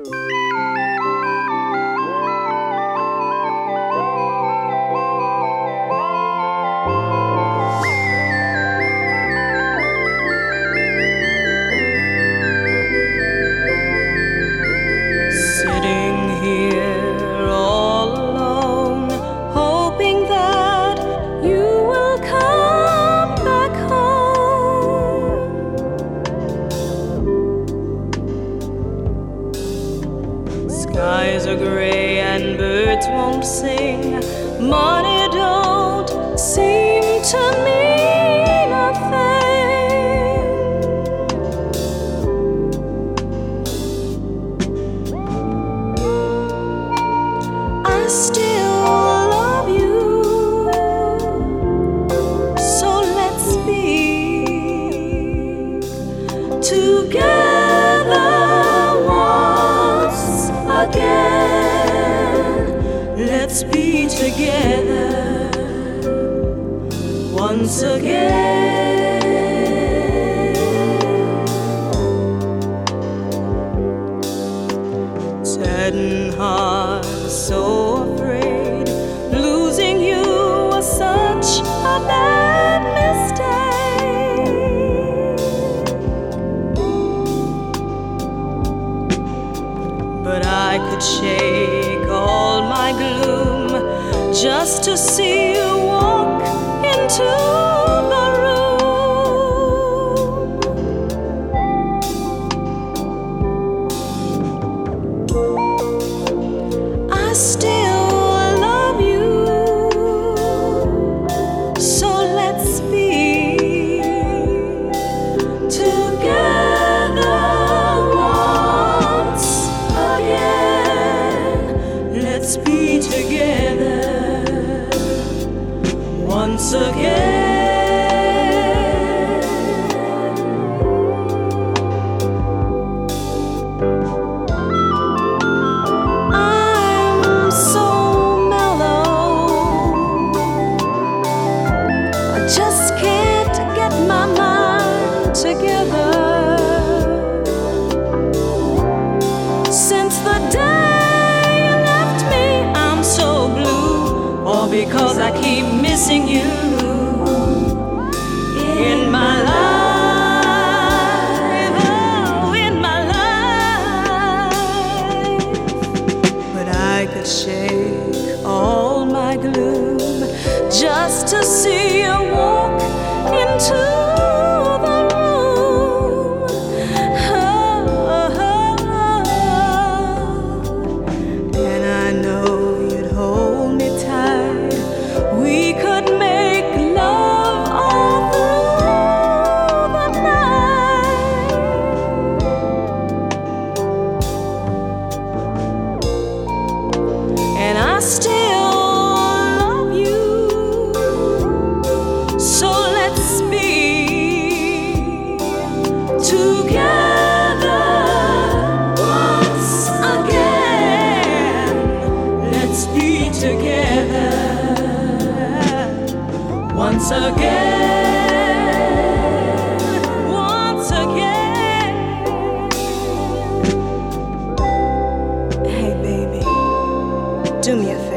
you birds won't sing. Money don't seem to mean a thing. Let's be together once again. Saddened heart, so afraid, losing you was such a bad. just to see you walk into once again. shake all my gloom just to once again. Once again. Hey, baby, do me a favor.